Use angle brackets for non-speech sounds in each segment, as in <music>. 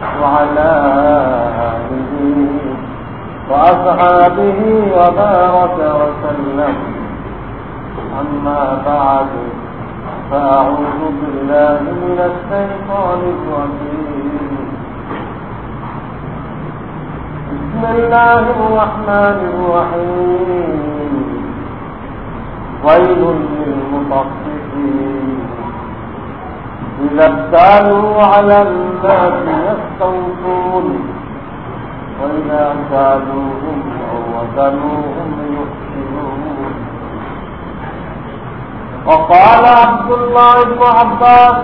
وعلى آله وأصحابه وبارك وسلم أما بعد فأعوذ بالله من الشيطان الرجيم بسم الله الرحمن الرحيم ويل للمطففين إذا اكتالوا على الناس يستوفون وإذا كالوهم أو وزنوهم يخسرون وقال عبد الله بن عباس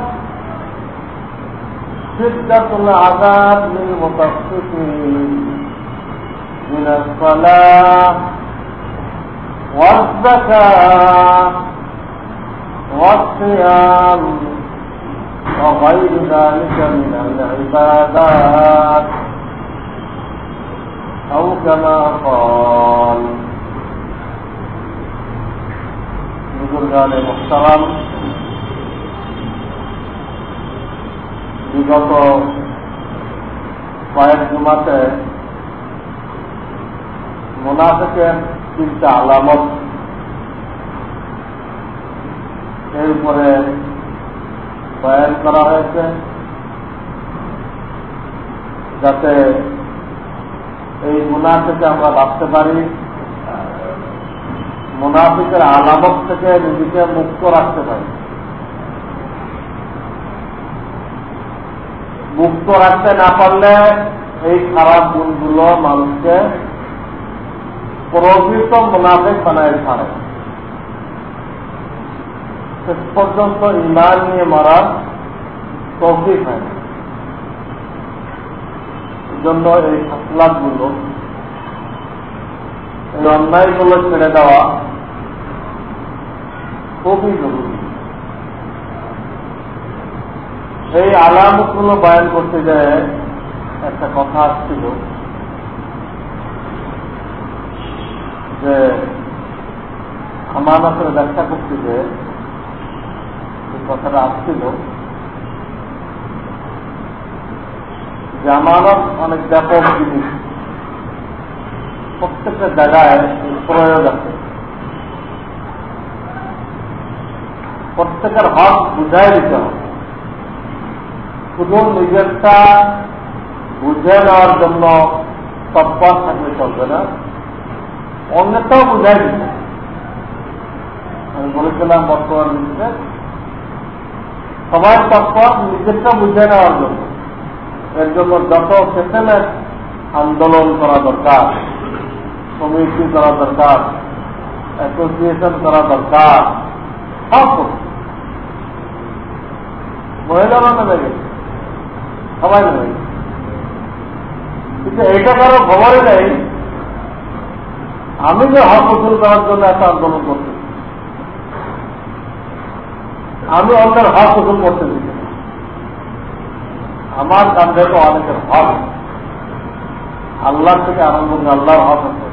شدة العذاب للمطففين من الصلاة والزكاة والصيام. وغير ذلك من العبادات أو كما قال বুজুর্গান মোস্তারাম বিগত কয়েক জুমাতে মোনাফেকের তিনটা আলামত এর উপরে বয়ান করা হয়েছে যাতে এই মুনাফিকে আমরা বাঁচতে পারি। মুনাফিকের আলামত থেকে নিজেকে মুক্ত রাখতে পারি। মুক্ত রাখতে না পারলে এই খারাপ গুণগুলো মানুষকে প্রকৃত মুনাফিক বানায় ছাড়ে। শেষ পর্যন্ত ইমান নিয়ে মারার তৌফিক হয়। জন্য এই খাসলাতগুলো এই অন্যায়গুলো ছেড়ে দেওয়া খুবই জরুরি। এই আলামতগুলো বয়ান করতে যায় একটা কথা আসছিল যে আমার আসলে ব্যাখ্যা করতে যে কথাটা আসছিল। জামানত অনেক ব্যাপক জিনিস। প্রত্যেকটা জায়গায় প্রয়োগ আছে। প্রত্যেকের হক বুঝাই দিতে হবে। শুধু নিজেরটা বুঝে নেওয়ার জন্য তৎপর থাকলে চলবে না, অন্যটাও বুঝাই দিতে আমি বলেছিলাম বর্তমান সবাই তৎপর নিজেরটা বুঝে নেওয়ার জন্য। এর জন্য যত সেটেলমেন্ট আন্দোলন করা দরকার, কমিটি করা দরকার, অ্যাসোসিয়েশন করা দরকার, সব মহিলারা নেমে গেছে। সবাই নেমে কিন্তু এইটা কারও খবরই নেই। আমি যে হক উসুল করার জন্য একটা আন্দোলন আমি অন্যের হক উসুল করতে দিচ্ছি আমার কাছে তো অনেকের হক। আল্লাহ থেকে করে আল্লাহর হক আছে,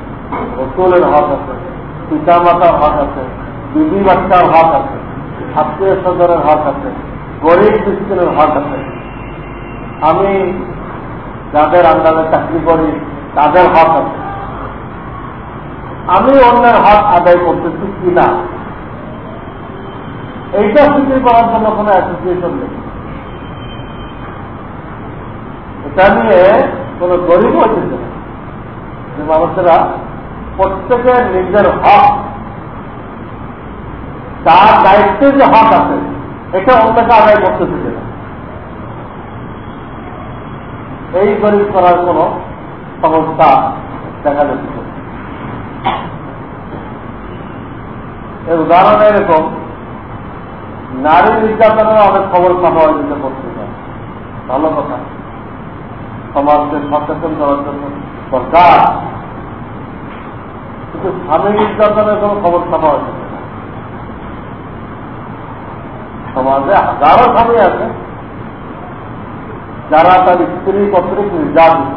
রসুলের হক আছে পিতা মাতার হক আছে বিবি বাচ্চার হক আছে আত্মীয় স্বজনের হক আছে, গরিব মিস্ত্রির হক আছে। আমি যাদের আন্দাজে চাকরি করি, তাদের হক আছে। আমি অন্যের হক আদায় করতেছি কিনা এইটা স্বীকার করার জন্য কোন অ্যাসোসিয়েশন নেই। এটা নিয়ে কোন গরিব হইতেছে না। যে মানুষেরা প্রত্যেকের নিজের হক, তার দায়িত্বে যে হক আছে, এটা অন্যকে আদায় করতে দিতে না। এই গরিব করার কোন সমস্যা দেখা যাচ্ছে এর উদাহরণ এরকম নারী নির্যাতনের অনেক খবর পাওয়া হয়েছে পত্রিকা ভালো কথা। সমাজকে সচেতন করার জন্য সরকার কিন্তু স্বামী নির্যাতনের কোন খবর ছাপা হয়েছে সমাজে হাজারো স্বামী আছে, যারা তার স্ত্রী কর্তৃক নির্যাতিত।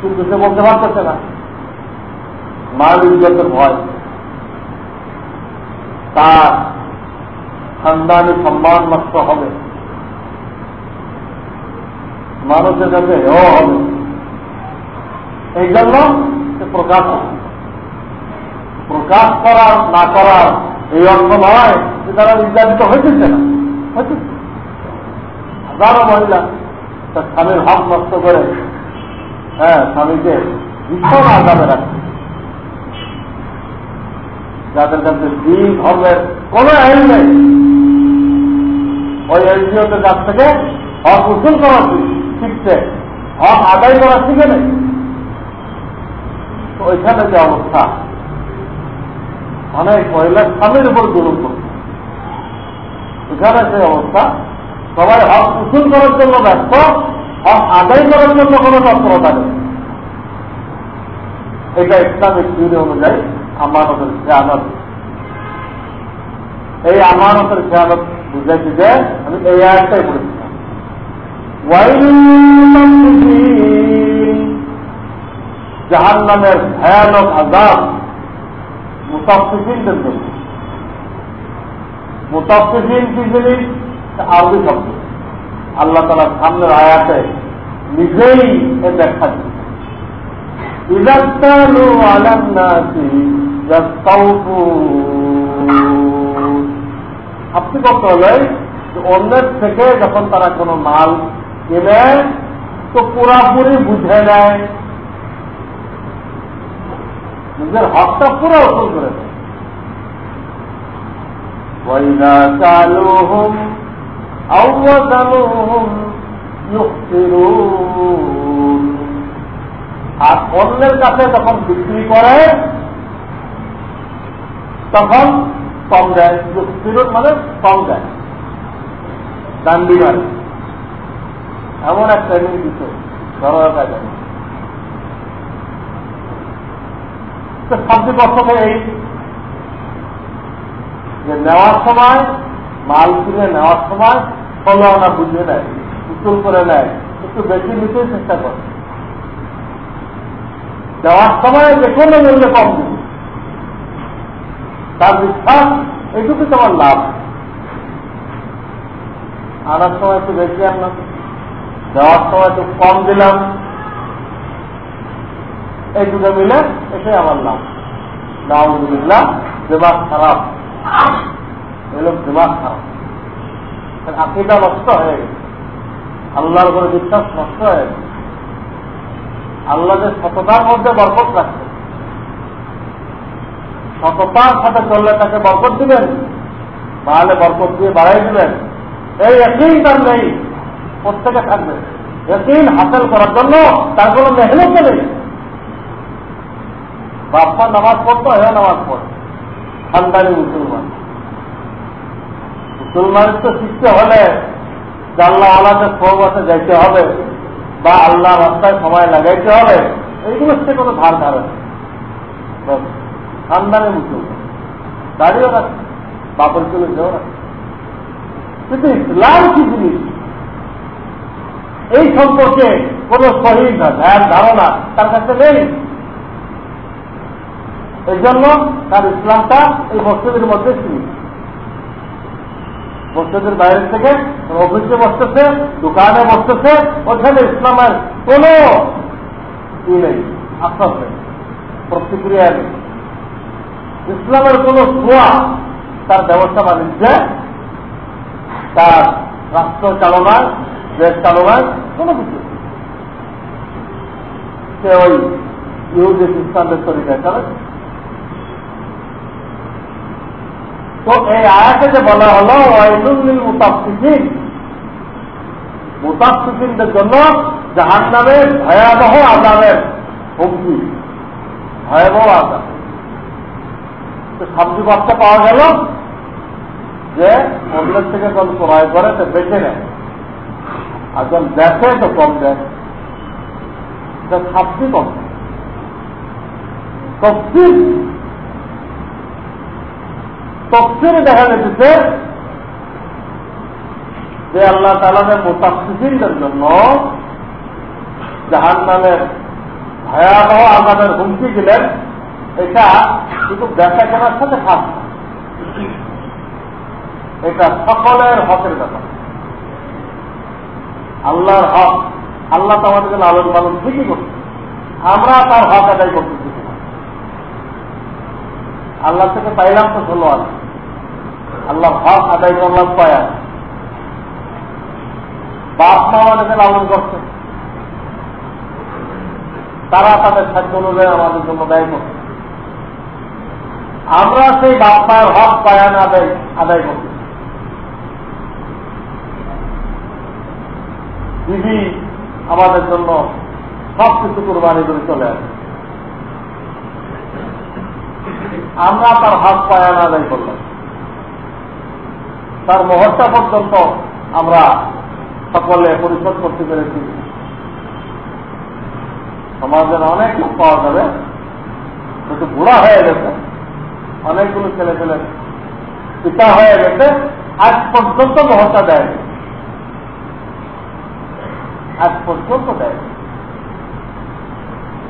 কিন্তু সে বলতে পারতেছে না। মা নির্যাতের ভয় তার খানদানি সম্মান নষ্ট হবে। মানুষের কাছে হেও হবে। এই জন্য প্রকাশ প্রকাশ করার, না করার এই অর্থ নয় যে তারা নির্যাতিত হইতেছে না। হাজারো মহিলা তার স্বামীর হক নষ্ট করে হ্যাঁ স্বামীকে ভীষণ আগামে রাখছে। যাদের কাছে দিন ধর্মের কোন আইন নেই, ওই এনজিওদের কাছ থেকে হক উসুল করা শিখছে, হক আদায় করা শিখে নেই। ওইখানে যে অবস্থা, অনেক মহিলা স্বামীর উপর করছে। এখানে যে অবস্থা, সবাই হক উসুল করার জন্য ব্যস্ত, হক আদায় করার জন্য কোনো তৎপরতা নেই। এটা ইসলামিক থিওরি অনুযায়ী আমানতের খেয়ালত এই আমানতের খেয়ালত বুঝাইছি যে, আমি এই আয়াতটাই পড়েছিলাম জাহান নামের ভয়ানক আজাব মুতাফিসিনদের জন্য। মুতাফিসিন কি জিনিস? আরবি শব্দ। আল্লাহ তালা সামনের আয়াতে নিজেই দেখা ব্যাখ্যা দিচ্ছে ইদাক্তালু আপনি করতে হলে অন্যের থেকে যখন তারা কোনো মাল কেনে, তো পুরাপুরি বুঝে নেয়। নিজের হকটা পুরো অর্জন করে আর অন্যের কাছে যখন বিক্রি করে তখন কম দেয়। ফিরত মানে কম দেয়। দান্ডি মানে এমন এক ট্রেনিং দিত ঘরোয়া কাজে। সবচেয়ে কষ্ট এই যে নেওয়ার সময়, মাল কিনে নেওয়ার সময় আনা বুঝে নেয় উত্তর করে নেয় একটু বেশি নিতেই চেষ্টা করে। দেওয়ার সময় যে কোনো মূল্যে কম দিন তার বিশ্বাস এইটুকু তোমার লাভ। আনার সময় একটু বেশি আনলাম, দেওয়ার সময় একটু কম দিলাম। এই দুটো মিলে এটাই আমার লাভ। নাউজুবিল্লাহ, দিমাগ খারাপ। এগুলো খারাপ। আকিটা নষ্ট হয়ে গেছে। আল্লাহর উপরে বিশ্বাস নষ্ট হয়ে গেছে। আল্লাহ যে সততার মধ্যে বরকত রাখছে। সততার সাথে চললে তাকে বরকত দিবেন তাহলে বরকত দিয়ে বাড়াই দিবেন। এই একদিন তার নেই, প্রত্যেকে থাকবে। একদিন হাসিল করার জন্য তার কোনো মেহনত নেই। বাপ্পা নামাজ পড়তো হ্যাঁ নামাজ পড়ে। খানদানি মুসলমান। মুসলমান তো শিখতে হলে জানলা আলাদা আছে, যাইতে হবে। বা আল্লাহ রাস্তায় সময় লাগাইতে হবে। এইগুলো সে কোনো ধার ধারে খানদানে মুসলমান। দাঁড়িয়েও রাখছে বাপর চলে যেও রাখছে কিন্তু ইসলাম কি জিনিস? এই সম্পর্কে কোন শহীদ ধ্যান, ধারণা তার কাছে নেই। এই জন্য তার ইসলামটা এই মসজিদের মধ্যে ছিল। মসজিদের বাইরে থেকে অফিসে বসতেছে, দোকানে বসতেছে ওখানে ইসলামের কোন ই নেই, আশ্বাস নেই, প্রতিক্রিয়া নেই। ইসলামের কোন ছোঁয়া তার ব্যবস্থা বাণিজ্যে, তার রাষ্ট্র চালনায়, দেশ চালু হয় কোনো কিছু সে ওই ইহুদি খ্রিস্টানদের তরিকায় চলে তো এই আয়াকে যে বলা হলো, ওয়াইলুল মুতাফিকিন মুতাফিকিনদের জন্য জাহান নামের ভয়াবহ আদামের হুমকি, ভয়াবহ আজাব সবজি বাচ্চা পাওয়া গেল যে অন্যের থেকে যখন ক্রয় করে তো বেঁচে নেয় আর যখন দেখে তো কম দেয়। সাবজি কম। তফসিল। তফসিল দেখা যেতেছে যে আল্লাহ তালামের মোতাফিসিনদের জন্য জাহান নামের ভয়াবহ আমাদের হুমকি দিলেন। এটা শুধু দেখা কেনার সাথে খাস এটা সকলের হকের ব্যাপার। আল্লাহর হক, আল্লাহ তো আমাদের লালন পালন ঠিকই করছে। আমরা তার হক আদায় করতেছি আল্লাহ থেকে পাইলাম তো ষোলো আছে। আল্লাহ হক আদায় করলাম পায়া বাপ মা আমাদেরকে লালন করছে। তারা তাদের সাধ্য অনুযায়ী আমাদের জন্য ব্যয় করছে। আমরা সেই বাপ মায়ের হক পায়ান আদায় আদায় করছি দিদি আমাদের জন্য সব কিছু কোরবানি করে চলে আসে। আমরা তার হাত পায়ান আদায় করলাম। তার মহত্তা পর্যন্ত আমরা সকলে পরিশোধ করতে পেরেছি। সমাজের অনেক লোক পাওয়া যাবে, কিন্তু বুড়া হয়ে গেছে। অনেকগুলো ছেলে ছেলে পিতা হয়ে গেছে, আজ পর্যন্ত মহত্তা দেয় আজ পর্যন্ত দেয়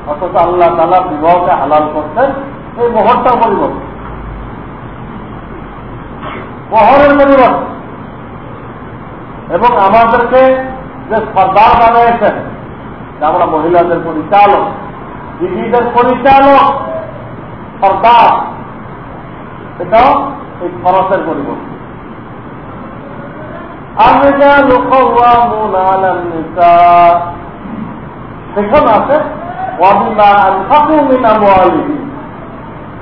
অথচ আল্লাহ তালা বিবাহকে হালাল করতেন এই মোহরটা পরিবর্তন মোহরের পরিবর্তন এবং আমাদেরকে যে সর্দার বানিয়েছেন আমরা মহিলাদের পরিচালক, দিদিদের পরিচালক সর্দার এটাও এই খরচের পরিবর্তন সেখানে আছে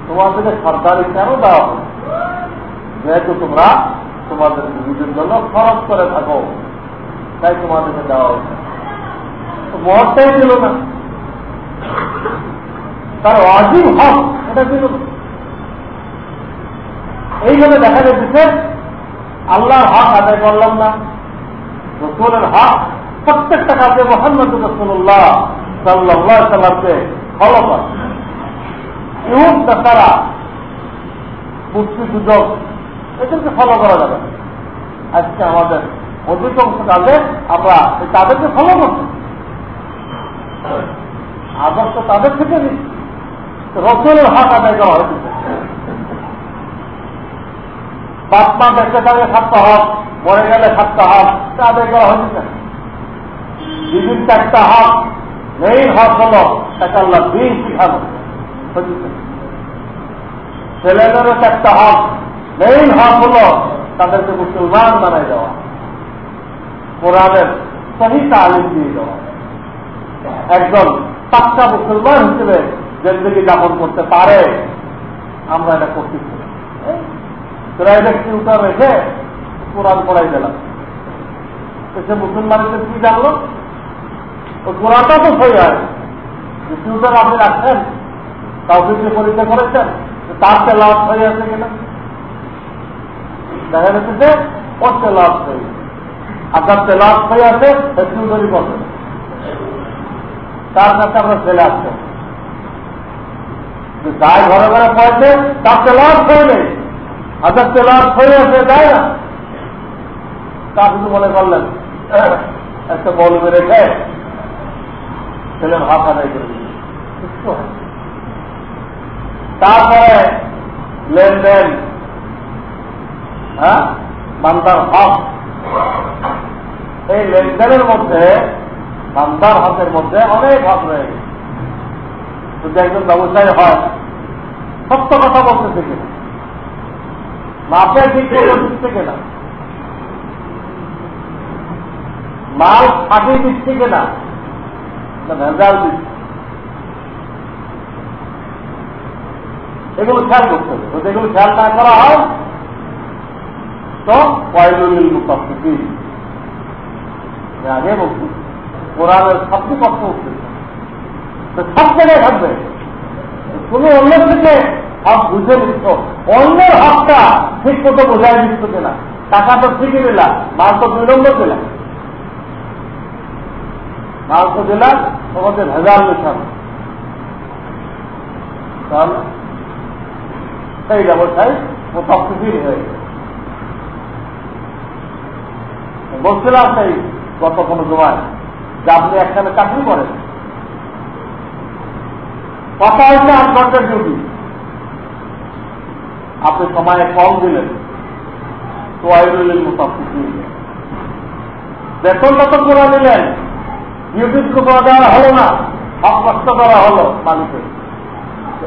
তোমাদেরকে সরকারি কেন দেওয়া হবে যেহেতু তোমরা তোমাদের নিজের জন্য খরচ করে থাকো, তাই তোমাদেরকে দেওয়া হচ্ছে মহত্তাই দিল না। তার অজিব হক, এটা দিল এইভাবে দেখা যাচ্ছে আল্লাহর হক আদায় করলাম না। রসুলের হক প্রত্যেকটা কাজে মোহাম্মদ রসুল্লাহ সাল্লাহ সাল্লামকে ফলো করে। ইহুদ তারা মুক্তি সুযোগ, এদেরকে ফলো করা যাবে আজকে আমাদের অধিকাংশ কাজে আমরা তাদেরকে ফলো করছি। আদর্শ তাদের থেকে নিচ্ছি রসুলের হক আদায় করা হয়েছে। বাপ মা বেঁচে থাকলে সাতটা হক মরে গেলে সাতটা হক আদায় করা হয়েছে বিভিন্ন চারটা হক, মেইন হক হল তাকে আল্লাহ দিন শিখানো ছেলেদেরও চারটা হক, মেইন হক হল তাদেরকে মুসলমান বানাই দেওয়া। কোরআনের সহি তালিম দিয়ে দেওয়া। একজন পাক্কা মুসলমান হিসেবে জিন্দগি যাপন করতে পারে, আমরা এটা করতেছি তোরা এটা টিউটার রেখে কোরআন পড়াই দিলাম? সে মুসলমানদের কি জানলো? কোরআনটা তো সই হয়। টিউটার আপনি রাখছেন? কাউকে পরীক্ষা করেছেন? তার হয়ে আছে কিনা? দেখা যাচ্ছে যে ওর তেলাওয়াত হয়ে আপনার তেলাওয়াত হয়ে আছে টিউটারই করবেন তার কাছে আমরা ছেলে আসছে যাই ঘরে ঘরে পড়েছে, তার তেলাওয়াত হয়ে নেই। হাজার তেলাওয়াত হয়ে আছে যায় না। তা শুধু মনে করলেন, একটা বল রেখে ছেলের হাত আদায় করে দিল। তারপরে লেনদেন হ্যাঁ বান্দার হক। এই লেনদেনের মধ্যে, বান্দার হকের মধ্যে অনেক হক রয়ে গেছে। যদি একজন ব্যবসায়ী হয়, সত্য কথা বলতে থেকে না মাপে ঠিক করে দিচ্ছে কিনা মাল ফাটিয়ে দিচ্ছে কিনা ভেজাল দিচ্ছে এগুলো খেয়াল করতে হবে। যদি এগুলো খেয়াল না করা হয়, তো কয়লুল মুক্তি আগে বলছি, কোরআনের সবচেয়ে কষ্ট উঠছে সব জায়গায় থাকবে। তুমি অন্য থেকে হক বুঝে নিচ্ছ। অন্যের হকটা ঠিক মতো বোঝাই দিচ্ছ কিনা টাকা তো ঠিকই দিলাম মাল তো নম্বর দিলাম মাল তো দিলাম তোমাদের ভেজাল মিশানো তাহলে সেই ব্যবসায় মোতাফির হয়ে গেছে। বলছিলাম সেই গত কোনো জমায় যে আপনি একখানে চাকরি করেন। কথা হচ্ছে আট ঘণ্টার ডিউটি। আপনি সময়ে কম দিলেন। তো আইরুলের মোতাফিক বেতনটা তো করে নিলেন ডিউটি করে দেওয়া হলো না। কষ্ট করা হলো মানুষের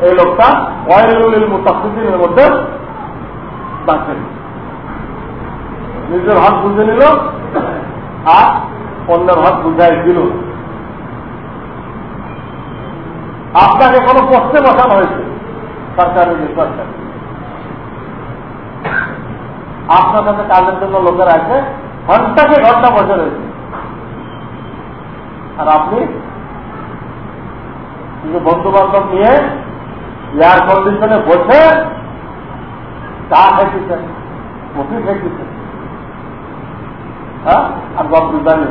এই লোকটা ওয়াইলুল মুতাফিদের মধ্যে বাঁচেন নিজের হাত বুঝে নিল আর অন্যের হাত বুঝাই দিল। আপনাকে কোনো প্রশ্নে বসানো হয়েছে। সরকারি সরকার আপনার কাছে কাজের জন্য লোকের আছে, ঘন্টাকে ঘণ্টা বসে রয়েছে। আর আপনি বন্ধু বান্ধব নিয়ে এয়ার কন্ডিশনে বসে চা খেতেছেন, কফি খেতেছেন। হ্যাঁ? আর গল্প জানি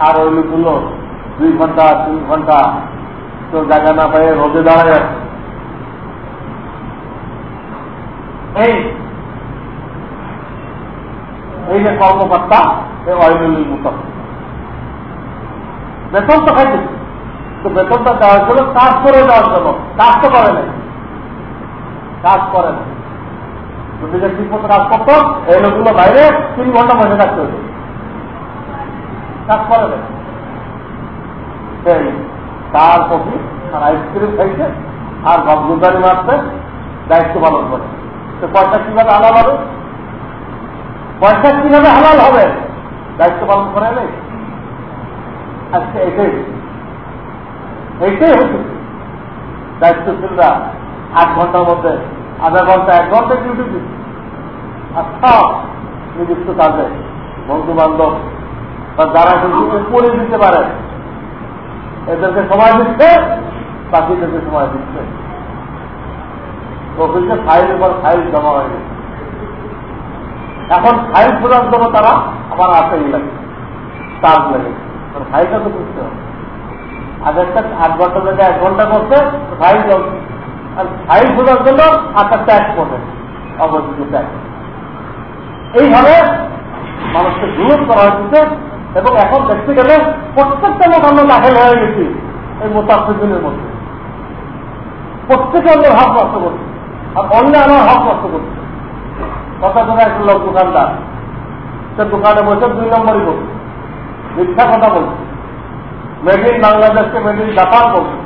আর ওইগুলো দুই ঘণ্টা, তিন ঘণ্টা তো জায়গা না পেয়ে রোদে দাঁড়ায় এই এই যে কর্মকর্তা বেতন তো খাইতেছে তো বেতনটা দেওয়ার জন্য কাজ করে দেওয়ার জন্য। কাজ তো করে নাই। কাজ করে না যদি ঠিক মতো কাজ করতো, এই লোকগুলো বাইরে তিন ঘণ্টা বসে থাকতে হতো। কাজ করে না সেই তার কফি আর আইসক্রিম খাইছে আর গপগুজারি মারছে, দায়িত্ব পালন করে তো পয়সা কীভাবে হালাল হবে? পয়সা কীভাবে হালাল হবে? দায়িত্ব পালন করে নেই। আজকে এটাই। এইটাই হচ্ছে। দায়িত্বশীলরা আট ঘণ্টার মধ্যে, আধা ঘণ্টা, এক ঘণ্টা ডিউটি দিচ্ছে। আর সব নির্দিষ্ট কাজে বন্ধু বান্ধব বা যারা উপরে দিতে পারে, এদেরকে সময় দিচ্ছে, বাকিদেরকে সময় দিচ্ছে। অফিসে ফাইলের পর ফাইল জমা হয়ে গেছে। এখন ফাইল খোঁজার জন্য তারা আবার আসেই লাগে চার্জ লাগে ফাইলটা তো বুঝতে হবে। আগেরটা আট ঘণ্টা থেকে এক ঘণ্টা করছে ফাইল আর ফাইল খোঁজার জন্য একটা ট্যাক্স করবে, অবস্থিত ট্যাক্স এইভাবে মানুষকে দূর করা হচ্ছে এবং এখন দেখতে গেলে প্রত্যেকটা লোক আমরা দাখিল হয়ে গেছি এই মোতাফিদিনের মধ্যে। প্রত্যেকে অন্যের হক নষ্ট করছে। আর অন্য আমার হক নষ্ট করছে। কথা কথা একটা লোক দোকানদার। সে দোকানে বসে দুই নম্বরই করছে মিথ্যা কথা বলছে। মেড ইন বাংলাদেশকে মেড ইন জাপান করছে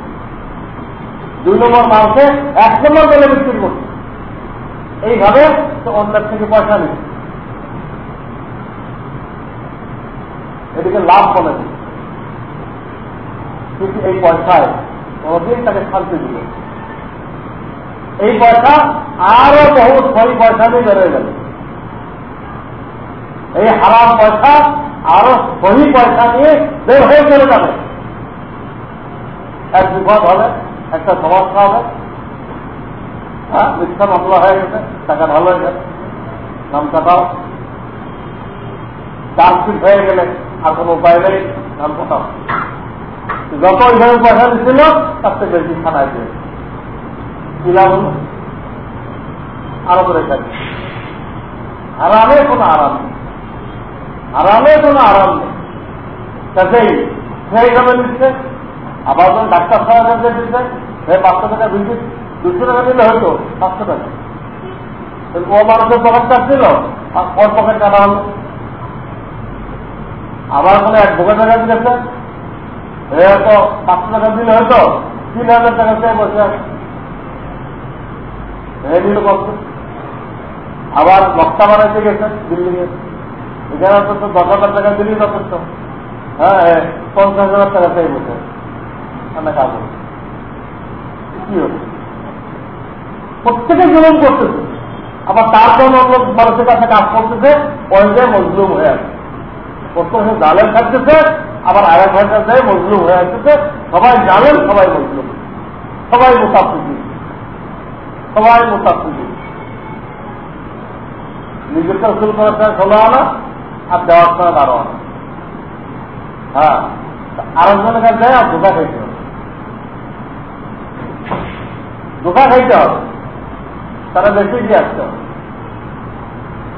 দুই নম্বর মালকে এক নম্বর বলে বিক্রি করছে। এইভাবে তো অন্যের থেকে পয়সা নিচ্ছে। এদিকে লাভ বলে কিন্তু এই পয়সায় কোনদিন তাকে শান্তি দিল এই পয়সা আরও বহু ছয় পয়সা দিয়ে বেড়ে গেল। এই হারাম পয়সা আরও সহি পয়সা নিয়ে বের হয়ে চলে যাবে। এক বিপদ হবে, একটা সমস্যা হবে। হ্যাঁ মিথ্যা মামলা হয়ে গেছে, টাকা ভালো হয়ে গেছে। নাম কাটাও চার্জশিট হয়ে গেলে আর কোনো উপায় নেই নাম কাটাও যত ওইভাবে পয়সা দিচ্ছিল তার থেকে বেশি খানায় দিয়ে আরামে কোনো আরাম নেই। আরামে কোনো আরাম নেই। কাজেই সেইভাবে নিচ্ছে আবার যখন ডাক্তার সাহেব দিচ্ছে সে পাঁচশো টাকা ভিজিট দুশো টাকা দিলে হয়তো পাঁচশো টাকা। ও মানুষের পকেট কাজ দিল আর ওর পকেট কাটা হলো। আবার কোনো এক ভোগের টাকা দিয়েছে। হয়তো পাঁচশো টাকা দিলে হয়তো তিন হাজার টাকা চেয়ে বসে আছে। নিল কষ্ট আবার বক্তা বানাইতে গেছে বিল্ডিং এ এখানে তো দশ হাজার টাকা দিলেই যথেষ্ট। হ্যাঁ পঞ্চাশ হাজার টাকা চাই বসে আমরা কাজ কি প্রত্যেকে জুলুম করতেছে। আবার তার জন্য লোক মানুষের কাছে কাজ করতেছে পর্যায়ে মজলুম হয়ে আছে। প্রত্যেকে জালেম থাকতেছে, আবার আর এক ঘণ্টা যায় মজলুম হয়ে আসতেছে। সবাই জানেন সবাই মজলুম। সবাই মুসাফিজি সবাই মুসাফিজি নিজেরটা উসুল করার সময় ষোলো আনা, আর দেওয়ার সময় বারো আনা। হ্যাঁ আরেকজনের কাছে আর ধোকা খাইতে হবে। ধোকা খাইতে হবে। তারা বেশি দিয়ে আসতে হবে।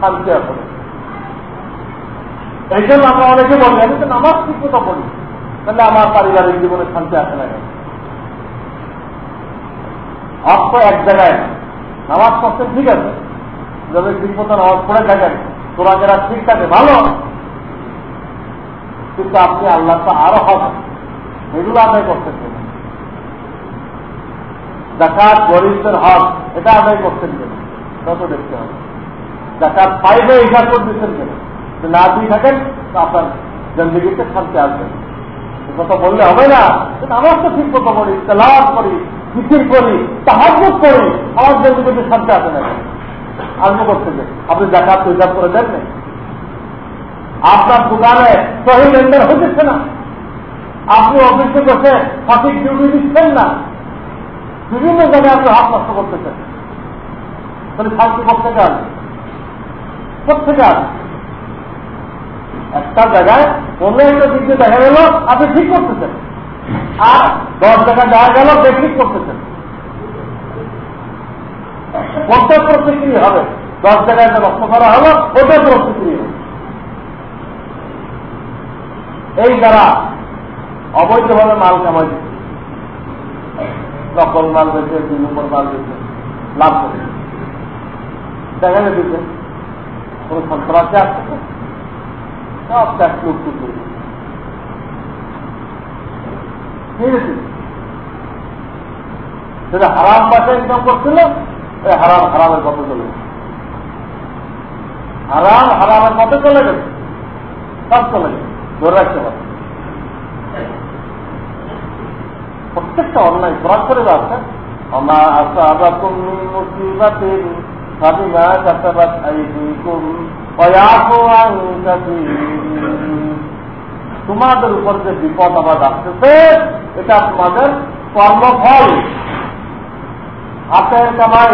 শান্তি আসলে এই জন্য আমরা অনেকে বলি, আমি তো নামাজ ঠিক মতো পড়ি। তাহলে আমার পারিবারিক জীবনে শান্তি আসে না কেন? হক তো এক জায়গায় না নামাজ পড়তে ঠিক আছে। যদি ঠিক মতো নামাজ পড়ে থাকেন তোরা যারা ঠিক থাকে, ভালো। কিন্তু আপনি আল্লাহ তো আরও হক এগুলো আদায় করতেছেন জাকাত গরিবদের হক, এটা আদায় করতেন কেন তত দেখতে হবে। জাকাত পাইবে হিসাব করতেছেন কেন না দিয়ে থাকেন আপনার জন্দিগিতে শান্তি আসবে কথা বললে হবে না। আমার তো ঠিক মতো করি তেলাভ করি। জিকির করি তাহাজ করি, আমার জন্দিগিতে শান্তি আসে না। আসব করতে যে, আপনি জাকাত হিসাব করে দেন আপনার দোকানে সহি লেনদেন হতেছে না। আপনি অফিসে বসে সঠিক ডিউটি দিচ্ছেন না। বিভিন্ন জায়গায় আপনি হাত নষ্ট করতেছেন। তাহলে শান্তি কোথেকে আসবে কোথেকে আসবে একটা জায়গায় অন্য একটা দিক দেখা গেল, আপনি ঠিক করতেছেন। আর দশ জায়গায় যাওয়া গেল বেঠিক করতেছেন। কোনটা প্রতিক্রিয়া হবে। দশ যে নষ্ট করা হলো ওটা প্রতিক্রিয়া হবে এই যারা অবৈধভাবে মাল কামাই দিচ্ছে, নকল মাল বেঁচে দুই নম্বর মাল বেঁচে, লাভ করে। দেখা যাচ্ছে কোন সন্ত্রাসে আসছে সব ট্যাক্স মুক্ত করে সেটা হারাম পাশে ইনকাম করছিল হারাম হারামের পথে চলে গেছে। হারাম হারামের পথে চলে গেছে। সব চলে গেছে। ধরে রাখতে পারে প্রত্যেকটা অন্যায় ফরাক করে যাচ্ছে আমার আশা আবা তুমি মুসিবাতের সাবিমা কাতাবাত আইদিকুম তোমাদের উপর যে বিপদ আবার আসতেছে, এটা তোমাদের কর্মফল। হাতের কামাই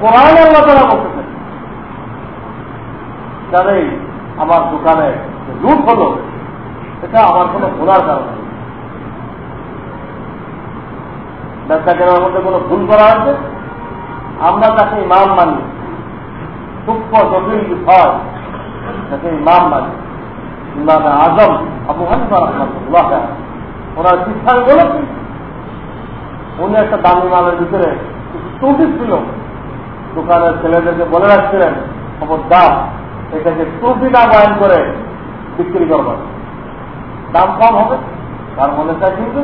কোরআন আমার দোকানে লুট হলো, এটা আমার কোনো ভুলার কারণে ব্যবসা কেনার মধ্যে কোনো ভুল করা হয়েছে? আমরা তাকে ইমাম মানি, সূক্ষ্ম জটিল বিষয় তাকে ইমাম মানি। ওনার শিক্ষা উনি একটা দামি মালের ভিতরে ত্রুটি ছিল। দোকানের ছেলেদেরকে বলে রাখছিলেন খবর দাম এটাকে ত্রুটিটা বয়ন করে বিক্রি করবেন দাম কম হবে, তার মনে চাই কিন্তু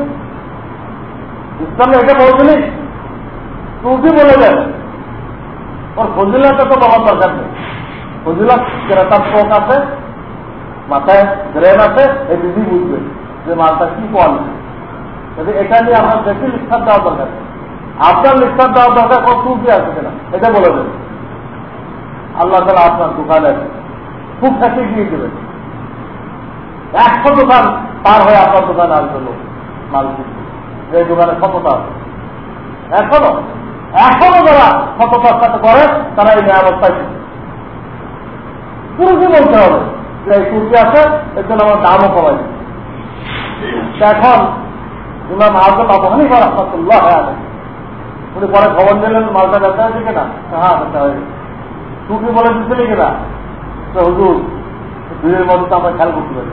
ইসলামে এটা বলছিলি ত্রুটি বলে দেন। ওর ফজিলাটা তো বলার দরকার নেই। ফজিলাত ক্রেতার চোখ আছে মাথায়, ব্রেন আছে, এই দিদি বুঝবে যে মালটা কি কোয়ালিটি। যদি এটা নিয়ে আপনার বেশি লিখার দেওয়া দরকার আপনার লিখার দেওয়া দরকার ত্রুটি আছে কিনা, এটা বলে আল্লাহ তালা আপনার দোকানে খুব দিয়ে দেবেন। একশো দোকান পার হয়ে আপনার দোকানে আসবে লোক, মাল এই দোকানে সততা আছে। এখনও এখনও যারা সততার সাথে করে, তারা এই অবস্থায় পুরুষই বলতে হবে। এই কুর্তি আছে, এর জন্য আমার দামও কমাই এখন ইমাম আজম আবু হানিফা রহমতুল্লাহ আছে উনি পরে খবর নিলেন মালটা ব্যবসা হয়েছে কিনা? হ্যাঁ ব্যবসা হয়েছে। টুপি বলে দিচ্ছিলি কিনা? তো হুজুর, ভিড়ের মধ্যে তো আমরা খেয়াল করতে পারি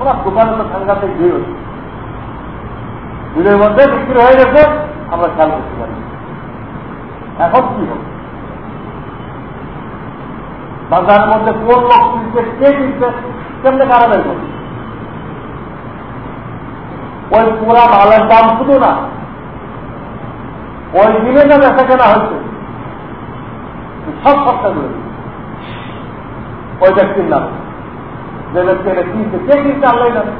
ওরা দোকানে তো সাংঘাতিক ভিড় হচ্ছে। ভিড়ের মধ্যে বিক্রি হয়ে গেছে, আমরা খেয়াল করতে পারি এখন কি হবে? বাজারের মধ্যে কোন লোক কিনছে, কে কিনছে, কেমনে কারা বের করছে? ওই পুরা মালের দাম শুধু না, ওই দিনে যা বেচা কেনা হচ্ছে সব সস্তা করে ওই ব্যক্তির নামে, যে ব্যক্তি এটা কিনছে, কে কিনছে আল্লাহ জানে।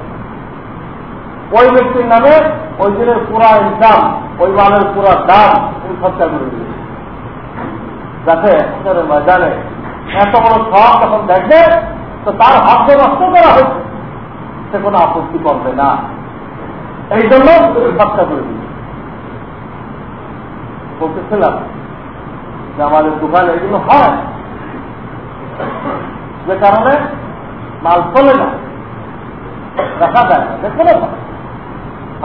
ওই ব্যক্তির নামে ওই দিনের পুরা দাম ওই মালের পুরা দাম তিনি খরচা করে দিলেন যাতে ময়দানে এত বড় সব যখন দেখবে, তো তার হক নষ্ট করা হয়েছে। সে কোনো আপত্তি করবে না। এই জন্য খরচা করে দিল। বলতেছিলাম যে আমাদের দোকানে এগুলো হয়। যে কারণে মাল চলে না। দেখা যায় না যে না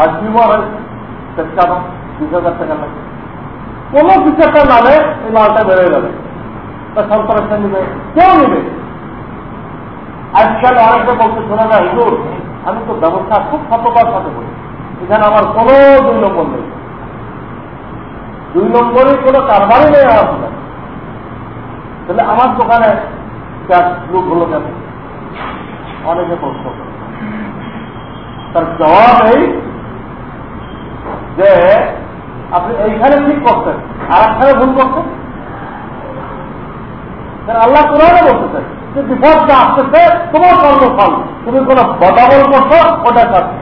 আর বিমর হয়েছে বিশ হাজার টাকা লাগে কোন কিছু একটা নামে এই মালটা বেড়ে যাবে। তা সরকারের নেবে কেউ নিবে আজকাল অনেকে বলতে শোনা যায় হুজুর, আমি তো ব্যবস্থা খুব সততার সাথে করি। এখানে আমার কোনো দুই নম্বর নেই। দুই নম্বরে কোনো কারবারই নেই আমার তাহলে আমার দোকানে লোক হলো কেন? অনেকে প্রশ্ন তার জবাব এই যে, আপনি এইখানে ঠিক করছেন আর একখানে ভুল করছেন। আল্লাহ কোরআনে বলতেছেন যে বিপদটা আসতেছে তোমার কর্মফল তুমি কোন বদাবল করছ ওটা কাছে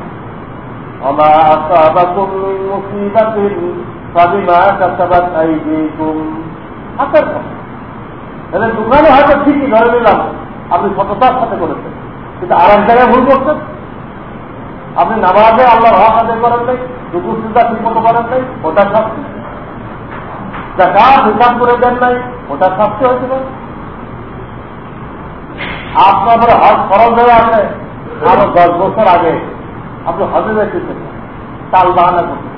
দোকানে হয়তো ঠিকই ধরে নিলাম আপনি সততার সাথে করেছেন। কিন্তু আর এক জায়গায় ভুল করছেন। আপনি নামাজে আল্লাহর হক আদায় করেন নাই রুকু সুবিধা ঠিক মতো করেন নাই ওটা শাস্তি। জাকাত হিসাব করে দেন নাই ওটা শাস্তি হয়েছিল আপনার হজ খরচ হয়ে আছে। আরও দশ বছর আগে আপনি হজে যাইতেছেন তাল বাহানা করতেন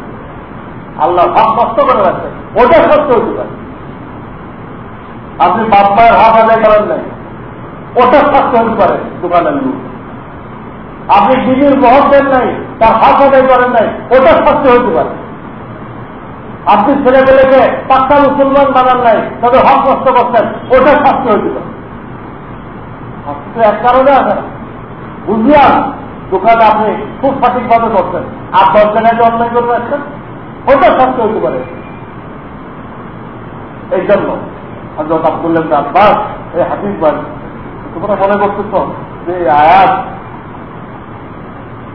আল্লাহ হক কষ্ট করে রাখছেন ওটা সত্য হতে পারে। আপনি বাপ মায়ের হক আদায় করেন নাই। ওটা শাস্তি হতে পারে দোকানের লোক। আপনি দিদির মহৎ দেন নাই, তার হাত আদায় করেন নাই, ওটা শাস্তি হতে পারে। আপনি ছেলেপেলেকে পাক্কা মুসলমান বানান নাই তবে হক নষ্ট করছেন, ওটা শাস্তি হতে পারে। বুঝলাম দোকানে আপনি খুব সঠিকভাবে করছেন। আর দশ জায়গায় অন্যায় করে রাখছেন ওটা শাস্তি হতে পারে। এই জন্য হজরত আব্দুল্লাহ আব্বাস, এই হাফিজ বাড়ি তোমরা মনে করতেছ যে আয়াত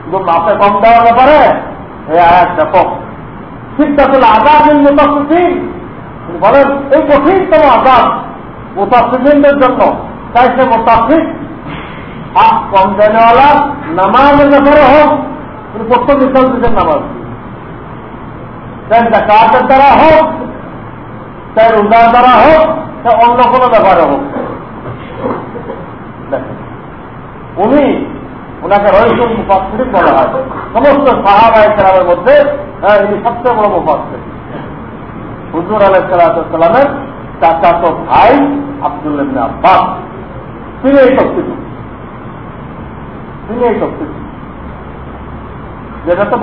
শুধু মাপে কম দেওয়ার ব্যাপারে? এই আয়াত ব্যাপক। সিদ্ধাতুল আজাদ মোতাসিন বলেন, এই কঠিনতম আজাদ মোতাসিনদের জন্য তাই সে মোতাসিক হাত কম ব্যাপারে হোক তিনি মিশাল দিচ্ছেন নামাজ। জাকাতের দ্বারা হোক রোজার দ্বারা হোক সে অন্য কোনো ব্যাপারে হোক। উনি ওনাকে রয়েছেন মুফাসির বলা হয়। সমস্ত কেরামের মধ্যে হ্যাঁ ইনি সবচেয়ে বড় মুফাসির হুজুর আলাহ সাল্লামের চাচা তো ভাই আবদুল্লাহ আব্বাস। তিনি এই শক্তিটি তিনি এই যেটা তো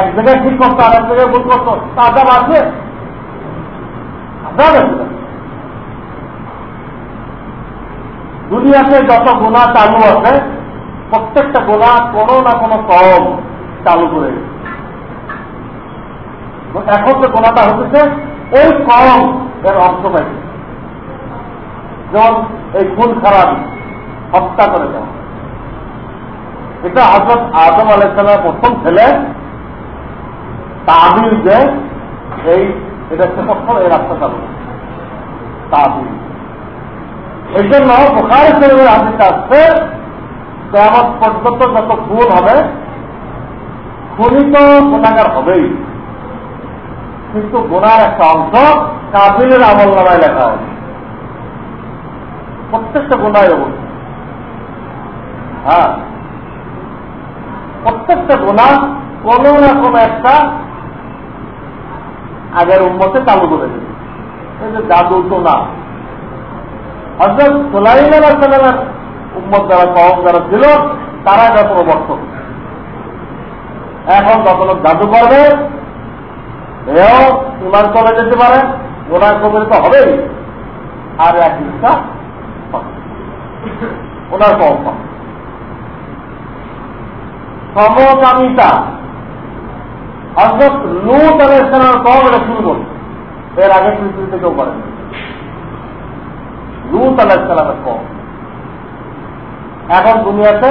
এক জায়গায় ঠিক করতো আর এক জায়গায় ভুল করতো আছে। দুনিয়াতে যত গোনা চালু আছে, প্রত্যেকটা গোনা কোনো না কোনো কম চালু করে এখন যে গোনাটা হতেছে, ওই কম এর অর্থ পাইছে। যেমন এই খুন খারাপ হত্যা করে দেওয়া এটা হজরত আদম আলাইসালামের প্রথম ছেলে তাবিল যে এই এটা হচ্ছে প্রথম এই রাস্তা চালু। তাবিল এই জন্য বোখারি শরীরের হাদিস আসছে কেমন পর্যন্ত যত খুন হবে খুনি তো গুণাগার হবেই। কিন্তু গোনার একটা অংশ কাবিলের আমল নামায় লেখা হবে প্রত্যেকটা গোনায় অবস্থা হ্যাঁ। প্রত্যেকটা গোনা কোন না কোন একটা আগের উন্মতে চালু করে দেবে। জাদু তো না। হজরত যারা কম যারা ছিল তারা এটা প্রবর্তন এখন যত জাদু করবে এও ইমান যেতে পারে ওনার কবির তো হবেই। আর এক জিনিসটা <coughs> ওনার সমকামিতা। হজরত লুট কম এটা শুরু এর আগে পৃথিবীতে কেউ করেন আলাহিসাল্লামের কম এখন দুনিয়াতে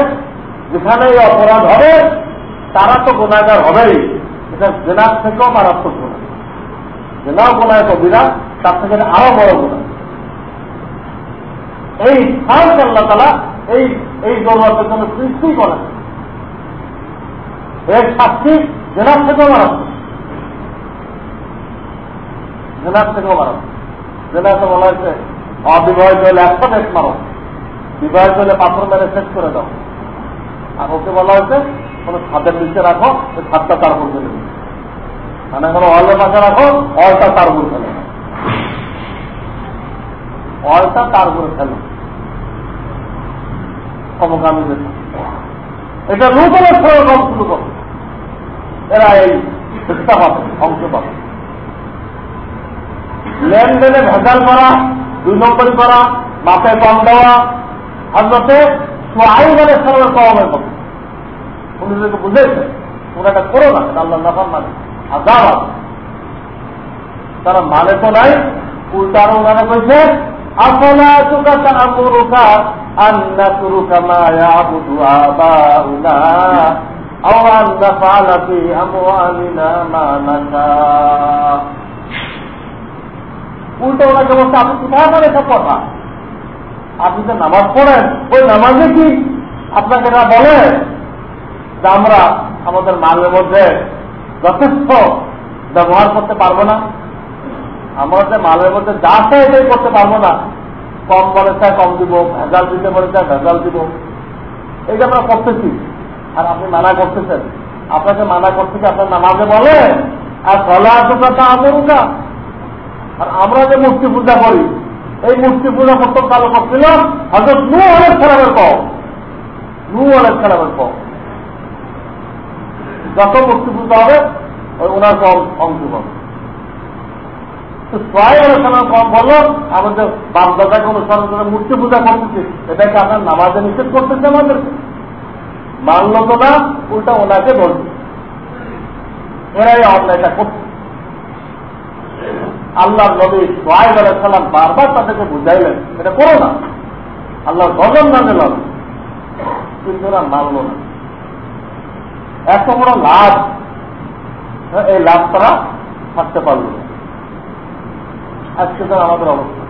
যেখানে এই অপরাধ হবে, তারা তো গুণাগার হবেই। এটা জেনার থেকেও মারাত্মক গুণা জেনাও কবিরা তার থেকে আরও বড় এই স্থান আল্লাহ তালা এই এই জরুরতের জন্য সৃষ্টি করেন। এর শাস্তি জেনার থেকেও মারাত্মক জেনার থেকেও মারাত্মক জেনাতে বলা হয়েছে, অবিবাহিত হলে একশো বেশ মারো, বিবাহিত হলে পাথর মেরে শেষ করে দাও। আর ওকে বলা হয়েছে, কোন ছাদের নিচে রাখো, ওই ছাদটা তার উপর ফেলে মানে কোনো অলের পাশে রাখো অলটা তার উপর ফেলে। অলটা তার উপরে ফেলো। সমকামী এটা নূতনের সঙ্গে কম শুরু করো। এরা এই শিক্ষা পাবে অংশ পাবে। লেনদেনে ভেজাল করা দুই নম্বরই করা, মাপে কম দেওয়া হজরতে সোয়াই মানে সরবের কমের কথা উনি যদি বুঝেছে তোমরা এটা করো না আল্লাহ নাফার মানে আর যাওয়া তারা মানে তো নাই উল্টার ওনারা কইছে আসলা উল্টো ওনাকে আপনি কোথায় কথা? আপনি যে নামাজ পড়েন। ওই নামাজে কি আপনাকে না বলে যে আমরা আমাদের মালের মধ্যে যথেষ্ট ব্যবহার করতে পারব না? আমরা যে মালের মধ্যে যা চাই করতে পারব না। কম বলে চায় কম দিব, ভেজাল দিতে বলে চায় ভেজাল দিব। এইটা আমরা করতেছি। আর আপনি মানা করতেছেন। আপনাকে মানা করতে আপনার নামাজে বলে, আর চলা কথা আমরুকা। আর আমরা যে মূর্তি পূজা করি, এই মূর্তি পূজা প্রথম চালু করছিল হজরত নু অনেক খারাপের কম নু অনেক খারাপের কম যত মূর্তি পূজা হবে, ওই ওনার কম অংশ অনুসরণ করে মূর্তি পূজা করতেছে। এটাকে আপনার নামাজে নিষেধ করতেছে আমাদের মানল তো না, উল্টা ওনাকে এরাই অন্যায়টা করছে। আল্লাহ নবী সোহাইব আলাইসাল্লাম বারবার তাদেরকে বুঝাইলেন, এটা করো না। আল্লাহ গজব না দিল কিন্তু ওরা মানল না। এত বড় লাভ, এই লাভ তারা থাকতে পারল না। আজকে তো আমাদের অবস্থা।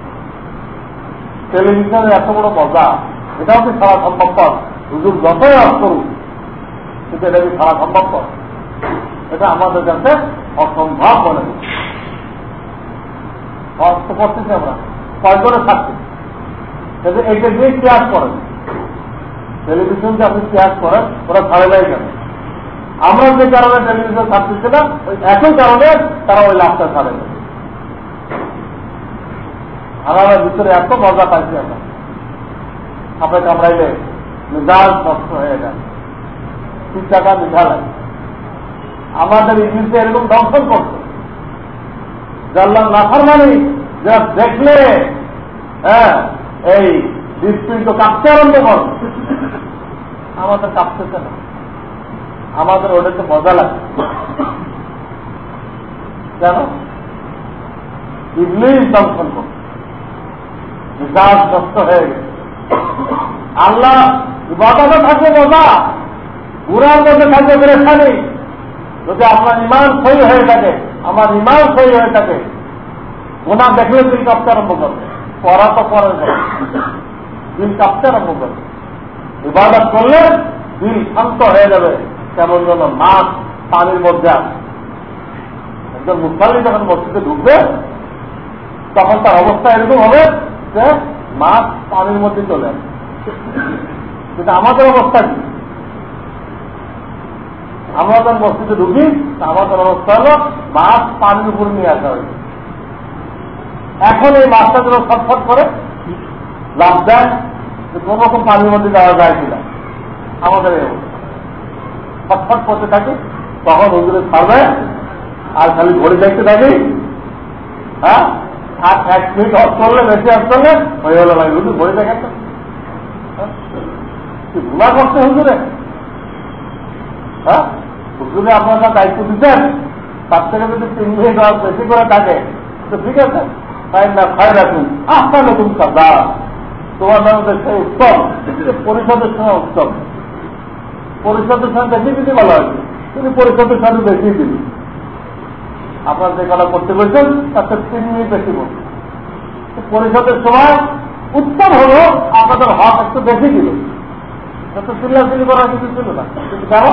টেলিভিশনের এত বড় মজা, এটাও কি ছাড়া সম্ভব কর হুজুর যতই অফ করুক, কিন্তু এটা কি ছাড়া সম্ভব কর এটা আমাদের কাছে অসম্ভব মনে হচ্ছে। অর্থ করতেছি আমরা। কয়জনে থাকছি। কিন্তু এটা দিয়ে কেয়ার করেন টেলিভিশন যে আপনি কেয়ার করেন, ওরা ছাড়ে যায় কেন আমরা যে কারণে টেলিভিশন ছাড়তেছি না, ওই একই কারণে তারা ওই লাভটা ছাড়ে না আমার ভিতরে এত মজা পাইছি আমরা। আপনাকে কামড়াইলে মেজাজ নষ্ট হয়ে যায়। চিন্তাটা মিঠা লাগে। আমাদের ইংলিশে এরকম দর্শন করছে। জানলাম নাফার মানে দেখলে হ্যাঁ এই হৃৎপিণ্ড কাঁপতে আরম্ভ কর। আমাদের কাঁপতেছে না। আমাদের ওটাতে মজা লাগে। কেন? ইংলিশ দর্শন করছে। মিজাজ নষ্ট হয়ে গেছে। আল্লাহ ইবাদতে থাকবে মজা গুড়ার মধ্যে থাকবে পেরেছানি যদি আপনার ইমান সই হয়ে থাকে, আমার ইমান সই হয়ে থাকে গোনা দেখলে দিন কাঁপতে আরম্ভ করবে পড়া তো পরে দিন কাঁপতে আরম্ভ করবে ইবাদত করলে দিন শান্ত হয়ে যাবে, কেমন যেন মাছ পানির মধ্যে আছে। একজন মুসলিম যখন মসজিদে ঢুকবে, তখন তার অবস্থা এরকম হবে যে মাছ পানির মধ্যে চলে আসে। কিন্তু আমাদের অবস্থা কি? আমরা যখন মসজিদে ঢুকি আমাদের অবস্থা হলো মাছ পানির উপর নিয়ে আসা হয়েছে। এখন এই মাছটা যেন ছটফট করে লাভ দেয় কোন রকম পানির মধ্যে যাওয়া যায় কিনা। আমাদের এই ছটফট করতে থাকে, তখন হুজুরে ছাড়বে আর খালি ঘড়ি দেখতে থাকি হ্যাঁ? আর এক মিনিট অফ করলে, বেশি অফ করলে, হয়ে গেল ভাই গুলা করছে হুজুরে হ্যাঁ? দায়িত্ব দিচ্ছেন তার থেকে যদি তিন মিনিট বেশি করে থাকে, তো ঠিক আছে। তোমার নামে উত্তম। পরিষদের সময় উত্তম। পরিষদের সঙ্গে ভালো হয় তিনি পরিষদের সাথে দেখিয়ে দিন। আপনার যে কলা করতে পেরেছেন তাতে তিন মিনিট বেশি বলছেন। পরিষদের সময় উত্তম হল, আপনাদের হক একটু বেশি দিল চিল্লাচিল্লি করার কিছু ছিল না। কিন্তু কেন?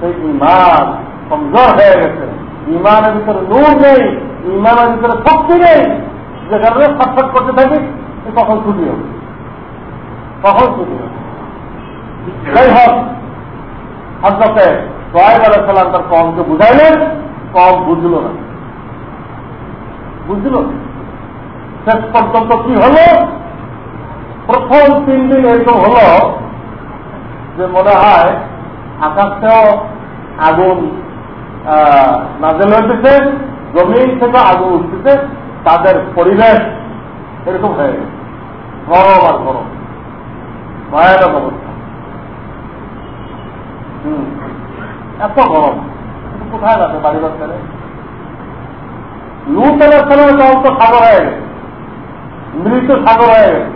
সেই ইমান কমজোর হয়ে গেছে। ইমানের ভিতরে নূর নেই, ইমানের ভিতরে শক্তি নেই। যে কারণে করতে থাকি কখন ছুটি হবে? কখন ছুটি হবে? যাই হোক হজরতে সাল্লাম তার কমকে বুঝাইলেন। কম বুঝল না। বুঝল? শেষ পর্যন্ত কি হল? প্রথম তিন দিন এরকম হল যে মনে হয় আকাশেও আগুন নাজেল হইতেছে, জমিন থেকে আগুন উঠতেছে, তাদের পরিবেশ এরকম হয়ে গেছে। গরম আর গরম। ভয়ানক অবস্থা। এত গরম। কোথায় যাবে বাড়ি বাচ্চারে লুট ছেলে তখন তো সাগর হয়ে গেছে। মৃত সাগর হয়ে গেছে।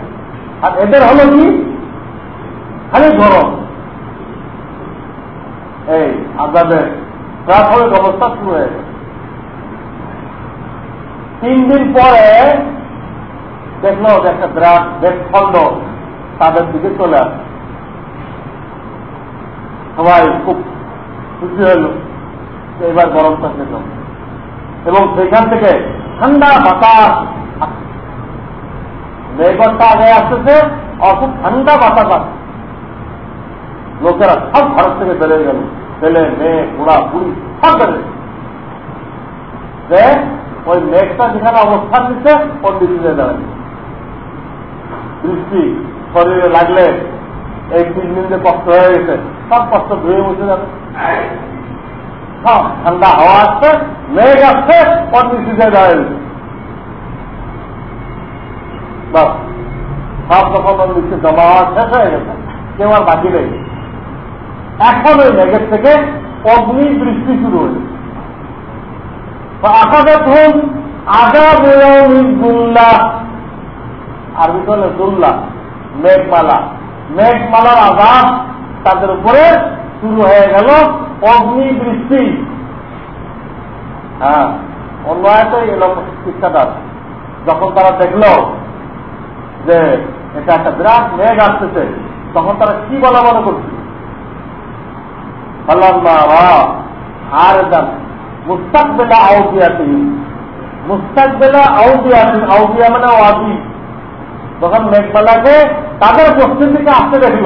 আর এদের হলো কি? খালি গরম। এই, আজাদের প্রাথমিক অবস্থা শুরু হয়ে তিন দিন পরে দেখল যে একটা বিরাট দেশখণ্ড তাদের দিকে চলে আসে সবাই খুব খুশি হইল এবার গরমটা শেষ এবং সেখান থেকে ঠান্ডা বাতাস মেঘটা আগে আসতেছে আর ঠান্ডা বাতাস আসছে। লোকেরা সব ভারত থেকে বেড়ে গেল। ছেলে মেয়ে বুড়া বুড়ি সব বেড়ে ওই মেঘটা যেখানে অবস্থান নিচ্ছে, ওর দিকে বৃষ্টি শরীরে লাগলে এই তিন দিন যে কষ্ট হয়ে গেছে, সব কষ্ট ধুয়ে মুছে যাবে। ঠান্ডা হাওয়া আসছে, মেঘ আসছে দাঁড়িয়ে বাস সব ওর নিচে জমা হওয়া শেষ হয়ে গেছে, কেউ আর বাকি নেই। এখন ওই মেঘের থেকে অগ্নি বৃষ্টি শুরু হয়েছে। আকাশে ধুন আগা বেরোল্লাহ আরবি হল দুল্লাহ মেঘমালা। মেঘমালার আঘাত তাদের উপরে শুরু হয়ে গেল। অগ্নি বৃষ্টি হ্যাঁ অন্য আয়তে এরকম শিক্ষাটা যখন তারা দেখল যে এটা একটা বিরাট মেঘ আসতেছে, তখন তারা কি বলা মনে করছিল আর মুস্তাকবেলা আউদিয়াতি মুস্তাকবেলা আউদিয়াতি, আউদিয়া মানে ওয়াদি তখন মেঘমালাকে তাদের পশ্চিম দিকে আসতে দেখল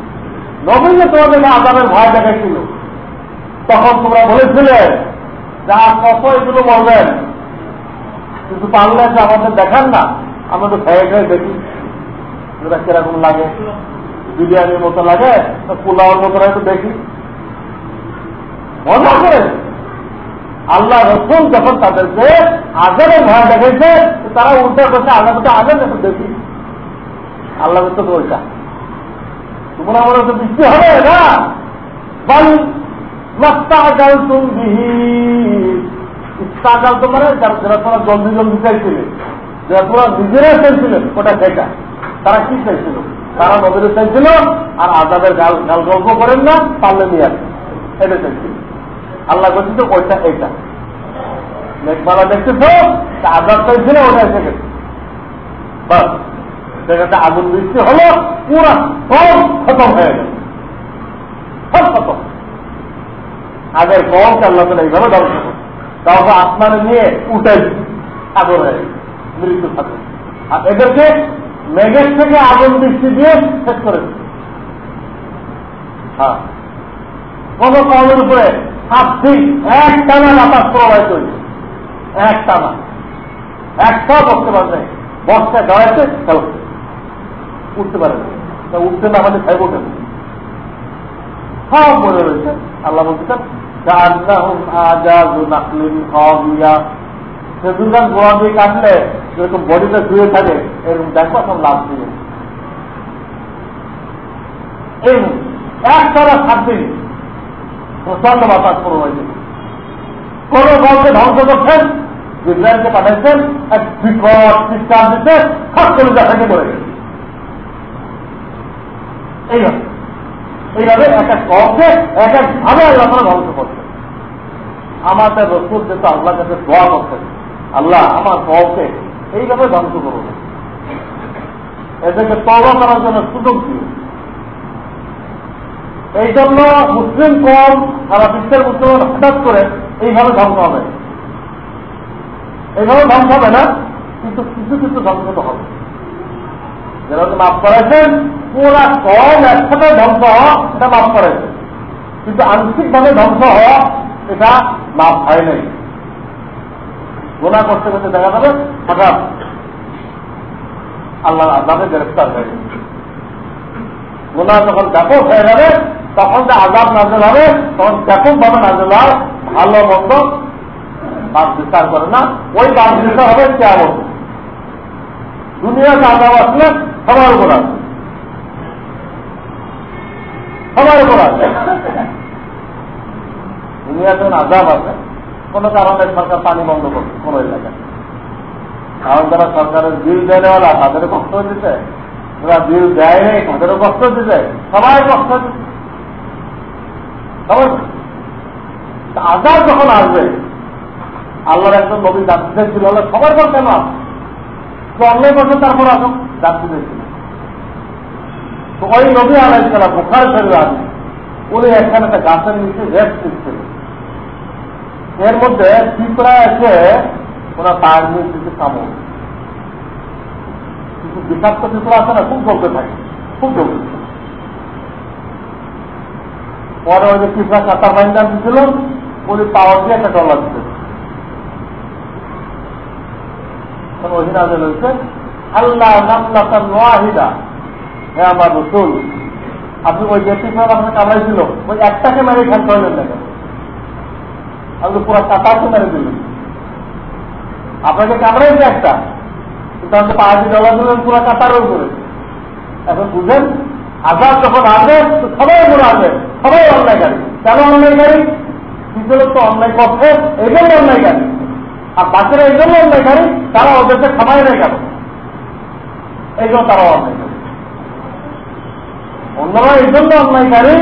নবী যে তোমাদের আজাবের ভয় দেখাইছিল, তখন তোমরা বলেছিলে যা কত এগুলো বলবেন। কিন্তু পারলে যে আমাদের দেখান না, আমরা তো খেয়ে খেয়ে দেখি। যেটা কীরকম লাগে? বিরিয়ানির মতো লাগে পোলাওয়ার মতো একটু দেখি। মজা করে আল্লাহ রসুল যখন তাদেরকে আজারে ভয় দেখেছে তারা উল্টা করছে, আল্লাহ আজার দেখি। আল্লাহ তো ওইটা তোমরা আমার তো বৃষ্টি হবে, না? বল তুমি ইস্তাগাল তো মানে যারা তোমরা জলদি জলদি চাইছিলে যারা তোমরা নিজেরাই চাইছিলেন ওটা সেটা। তারা কি চাইছিল? তারা নবীর চাইছিল, আর আজাদের গাল গাল গল্প করেন না, পারলে নিয়ে আসেন এটা চাইছিল। আল্লাহ বলছি তো ওইটা এইটা। মেঘমালা দেখতেছ আজাদ চাইছিল, ওটা এসে গেছে। বাস সেখানে আগুন বৃষ্টি হলো, পুরা সব খতম হয়ে গেল। সব খতম। আগের কমকে আল্লাহ তালা এইভাবে ধ্বংস কাউকে আসমানে নিয়ে উঠে আগুন হয়ে মৃত্যু থাকে আর এদেরকে মেঘের থেকে আগুন বৃষ্টি দিয়ে শেষ করে হ্যাঁ। কোন কমের উপরে সাত দিন এক টানা বাতাস প্রবাহিত হয়েছে। এক টানা একটাও বসতে পারবে বস্তায় দাঁড়াইছে চলো উঠতে পারে তা উঠতে না পারলে খাইব কেন? সব বলে রয়েছে। আল্লাহ বলছেন খেজুর গোয়া দিয়ে কাটলে, যেরকম বডিতে শুয়ে থাকে, এরকম দেখো সব লাভ দিয়ে এই এক তারা সাত দিন প্রচণ্ড বাতাস শুরু হয়েছে। কোন দলকে ধ্বংস করছেন, ইসরায়েলকে পাঠাইছেন, এক বিকট চিৎকার দিতে সব করে দেখাকে পড়ে গেছে। এইভাবে এইভাবে এক এক কমকে এক এক ভাবে আল্লাহ ধ্বংস করছে আমাদের রসুল যেহেতু আল্লাহ কাছে দোয়া করতেন আল্লাহ আমার কমকে এইভাবে ধ্বংস করুন। এদেরকে তবা করার জন্য সুযোগ দিও এই জন্য মুসলিম কম সারা বিশ্বের মুসলমান হঠাৎ করে এইভাবে ধ্বংস হবে। এইভাবে ধ্বংস হবে না, কিন্তু কিছু কিছু ধ্বংস তো হবে। যেরকম মাফ করেছেন, পুরা কম একসাথে ধ্বংস এটা মাফ করেছে কিন্তু আংশিকভাবে ধ্বংস হওয়া এটা লাভ হয় নাই। গোনা করতে করতে দেখা যাবে, হঠাৎ আল্লাহ আজাবে গ্রেফতার হয়ে গেছে। গোনা যখন ব্যাপক হয়ে যাবে, তখন যে আজাদ নাজেল হবে, তখন ব্যাপক ভাবে নাজেল হয় ভালো মন্দ বাদ বিচার করে না। ওই বাদ বিচার হবে কেমন দুনিয়াতে আজাব আসলে সবার উপর আছে। সবার উপর আছে। দুনিয়া যখন আজাব আছে কোন কারণে সরকার পানি বন্ধ করছে কোন এলাকায় কারণ যারা সরকারের বিল দেওয়ালা, তাদেরও কষ্ট দিতে যারা বিল দেয় নেই তাদেরও কষ্ট দিতে সবাই কষ্ট দিচ্ছে আজাব যখন আসবে, আল্লাহর একজন নবী যাত্রীদের ছিল সবার পর কেন আসবে? তো অন্যায় করছে, তারপর আসুন তো ওই নবী আলাইসালাম বোখার ফেরবে আছে। উনি এখানে একটা গাছের নিচে রেস্ট দিচ্ছিল এর মধ্যে পিঁপড়া এসে ওনার পায়ের নিয়ে কিছু কামড় কিছু বিষাক্ত পিঁপড়া আছে না, খুব চলতে থাকে, খুব চলতে পরে ওই যে পিঁপড়া কাতার বাইন দিচ্ছিল উনি পাওয়ার দিয়ে একটা ডলার দিতে ওহিনাজে রয়েছে আল্লাহ নামলাতান হ্যাঁ আমার রসুল, আপনি ওই যে পিঁপড়া আপনাকে কামড়াইছিল ওই একটাকে মেরে খান করলেন না আপনি পুরো কাতারকে মেরে দিলেন। আপনাকে কামড়াইছে একটা। কিন্তু আপনি পাহাড়ি ডলার দিলেন, পুরো কাতারও করে এখন বুঝেন, আজাদ যখন আসবে সবাই মনে আসবে। সবাই অন্যায় গাড়ি। কেন অন্যায় গাড়ি? কিছু তো অন্যায় করছে এই জন্য অন্যায় গাড়ি। আর বাচ্চারা এই জন্য অন্যায় গাড়ি, তারা ওদেরকে খামায় নেই কেন? এই জন্য তারা অন্যায়কারী অন্যরা এই জন্য অন্যায়কারী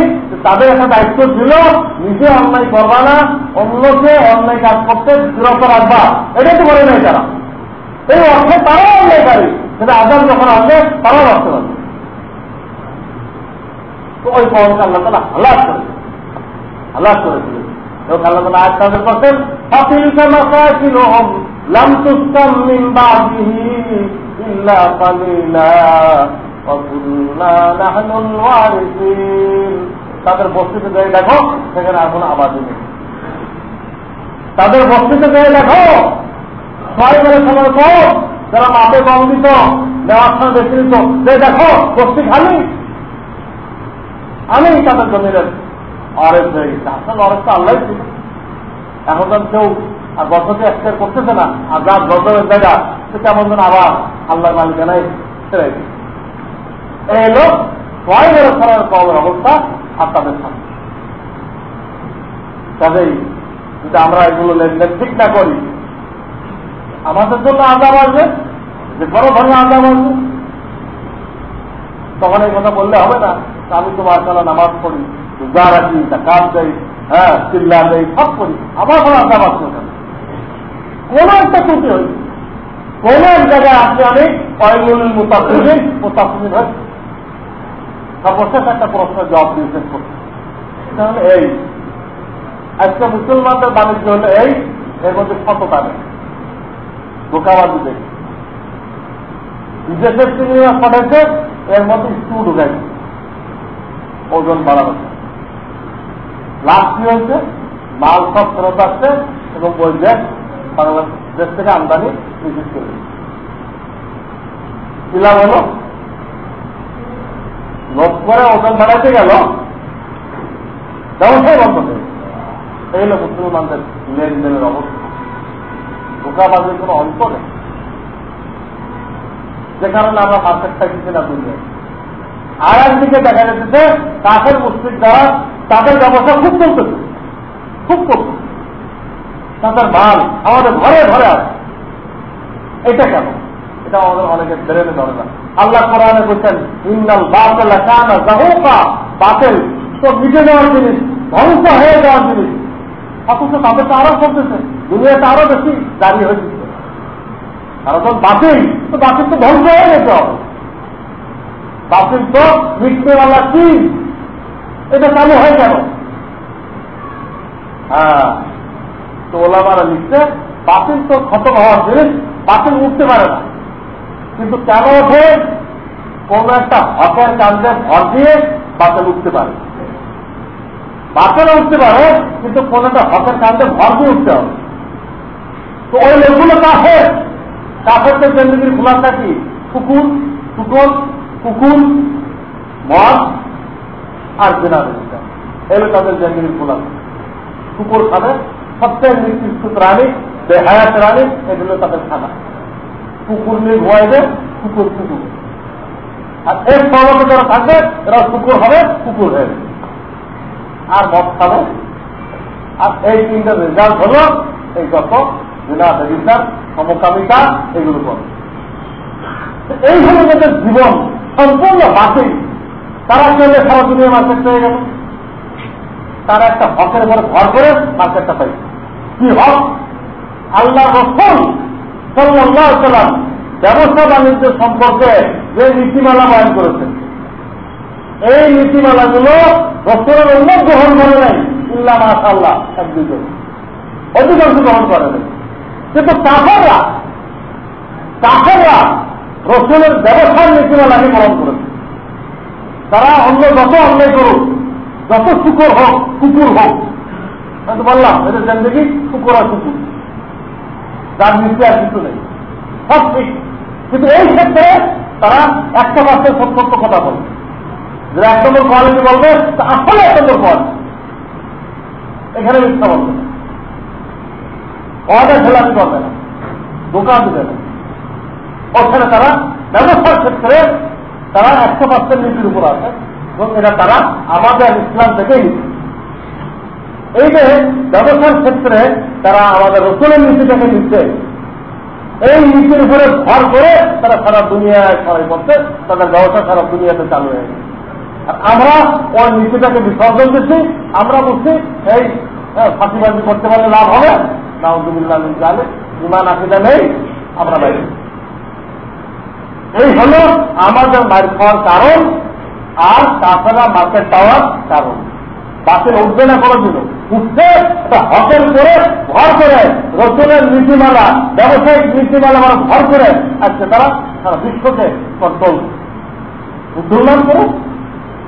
তাদের একটা দায়িত্ব ছিল, নিজে অন্যায় করবা না, অন্যকে অন্যায় কাজ করতে বিরত রাখবা। এটাই তো বলে নাই তারা। এই অর্থে তারাও অন্যায়কারী সেটা আজাদ যখন আসবে, তারাও রাখতে পারবে তো ওই কমকে আল্লাহ তালা হালাক করেছিল এবং আল্লাহ করছেন তুসকাম মিন বাদিহি ইল্লা কালিলা তাদের বস্তিতে যাই দেখো সেখানে আর কোনো আবাদি নেই। তাদের বস্তিতে যাই দেখো ছয় বেলা সময় পর যারা মাপে কম দিত, নেওয়ার সময় বেশি দিত, যে দেখো, বস্তি খালি। আমি তাদের জমিনের অরেজ হয়ে গেছে আসলে অরেজ তো আল্লাহ ছিল। এখন কেউ আর বছরকে এক্সপেক্ট করতেছে না। আর যার গজবের জায়গা, সে কেমন যেন আবার আল্লাহর মালিকানায় ছেড়ে এই হল ছয় বড় ছড়ার কবর অবস্থা আর তাদের সামনে। কাজেই যদি আমরা এগুলো লেনদেন ঠিক না করি, আমাদের জন্য আজাব আসবে, যে কোনো ধরনের আজাব আসবে। তখন এই কথা বললে হবে না আমি তো মার্শাল্লাহ নামাজ পড়ি, রোজা রাখি কাজ দেই হ্যাঁ চিল্লা দেই, সব করি আমার কোনো আজাব আসবে কোন একটা ত্রুটি হয়েছে কোন এক জায়গায় আপনি আমি কয়েকগুলি মোতাফিক মোতাফিক হয়েছে সর্বশেষ একটা প্রশ্নের জবাব দিয়েছেন হলো এই। আজকে মুসলমানদের বাণিজ্য হলো এই, এর মধ্যে সততা নেই। ধোকাবাজি দেখি বিদেশের সিনেমা পাঠাইছে এর মধ্যে স্ক্রু ঢুকাইছে ওজন বাড়ানো লাভ কি হয়েছে? মাল সব ফেরত আসছে এবং ওই দেশ বাংলাদেশ থেকে আমদানি করে কি লাভ হলো লোভ করে ওজন বাড়াইতে গেল ব্যবসায় বন্ধ হয়ে এই হলো মুসলমানদের লেনদেনের অবস্থা। ধোকাবাজের কোনো অন্ত নেই। যে কারণে আমরা মার্কেট পাইতেছি না দুনিয়ায় আর একদিকে দেখা যাচ্ছে যে কাঠের মুসলিম দ্বারা তাদের ব্যবসা খুব চলতেছে। খুব চলছে তাদের মাল আমাদের ঘরে ঘরে আছে। এটা কেন? এটা আমাদের অনেকের বেরেনে ধরে না। আল্লাহ কোরআনে বলছেন ইন্দাল বাতেল বাতেল। তো মিটে যাওয়ার জিনিস, ধ্বংস হয়ে যাওয়ার জিনিস। অথচ তাদের তো আরও চলতেছে। দুনিয়াতে আরও বেশি দাঁড়িয়ে হয়ে দিচ্ছে কারণ বাতিল, তো বাতিল তো ধ্বংস হয়ে যেতে হবে বাতিল তো মিটনেওয়ালা কি এটা চালু হয় কেন? হ্যাঁ। তো ওলামারা লিখছে, বাতিল তো খতম হওয়ার জিনিস, বাতিল উঠতে পারে না। কিন্তু কেন ওঠে? কোন একটা হকের কাজে ভর দিয়ে বাতিল উঠতে পারে। বাতিল উঠতে পারে, কিন্তু কোন একটা হকের কাজে ভর দিয়ে উঠতে হবে। তো ওই লোকগুলো কাফের। কাফের তো জিন্দগির খোলাসা কি? কুকুর কুকুর কুকুর, মদ আর জেনা বেদিকা এগুলো তাদের জিন্দগির খোলাসা। কুকুর খাবে সবচেয়ে নিকৃষ্ট প্রাণী, বেহায়াত প্রাণী, এগুলো তাদের খানা। কুকুর নিয়ে ঘুমাইবে, কুকুর কুকুর। আর এর সর্বত যারা থাকবে, এরা কুকুর হবে, কুকুর হয়ে আর মদ খাবে। আর এই তিনটা রেজাল্ট হলো এই যত জেনা বেদিকার সমকামিতা, এগুলো করে। এই হলো যাদের জীবন সম্পূর্ণ বাতিল। তারা চলে সারা দুনিয়া মার্কেট পেয়ে গেল। তারা একটা হকের উপরে ঘর করে মার্কেটটা পাইছে। কি হক আল্লাহ রসুল সাল্লাহ সাল্লাম ব্যবসা বাণিজ্য সম্পর্কে যে নীতিমালা বয়ন করেছেন। এই নীতিমালাগুলো রসুলের অন্য গ্রহণ করে নাই, ইল্লা মাশাল্লাহ এক দুজন অধিকাংশ গ্রহণ করে নাই। কিন্তু কাফেররা কাফেররা রসুলের ব্যবসার নীতিমালাকে গ্রহণ করেছে। তারা অন্য যত অন্যায় করুক, যত শুকুর হোক, কুকুর হোক আমি বললাম, এটা জিন্দগি কুকুর আর কুকুর তার নিচে আর কিছু নেই। সব ঠিক। কিন্তু এই ক্ষেত্রে তারা একটা পার্সেন্ট সত্য কথা বলবে যে এক নম্বর কোয়ালিটি বলবে আসলে এক নম্বর কোয়ালিটি এখানে মিথ্যা বলবে অর্ডার খেলাপি করবে না। দোকান দেবে না। ওখানে তারা ব্যবসার ক্ষেত্রে তারা একশো পার্সেন্ট নীতির উপর আছে। এবং এটা তারা আমাদের ইসলাম থেকেই নিচ্ছে। এই যে ব্যবসার ক্ষেত্রে তারা আমাদের রসুলের নীতিটাকে নিচ্ছে। এই নীতির উপরে ভর করে তারা সারা দুনিয়ায় সবাই করছে, তাদের ব্যবসা সারা দুনিয়াতে চালু হয়ে গেছে। আর আমরা ওই নীতিটাকে বিসর্জন দিচ্ছি, আমরা বুঝছি এই ফাঁসিবাজি করতে পারলে লাভ হবে। নাউজুবিল্লাহ জালে ইমান আকিদা নেই, আমরা বাইরে। এই হল আমাদের মার খাওয়ার কারণ, আর তাছাড়া মার্কেট পাওয়ার কারণ। বাসের উঠবে না কোনো উঠছে হকের করে ভর করে, রসুলের নীতিমালা, ব্যবসায়িক নীতিমালা মানে ভর করে আজকে তারা সারা বিশ্বকে কন্ট্রোল মুসলমান করে?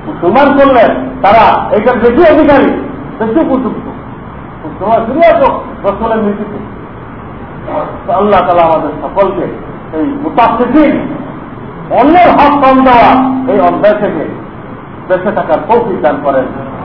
মুসলমান করলে তারা এইটার বেশি অধিকারী, বেশি উপযুক্ত। মুসলমান ফিরে আসো রসুলের নীতিতে। আল্লাহ তালা আমাদের সকলকে এই মুতাফিক অন্যের হক কম দেওয়া, এই অধ্যায় থেকে বেঁচে থাকার তৌফিক দান করেন।